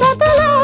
settle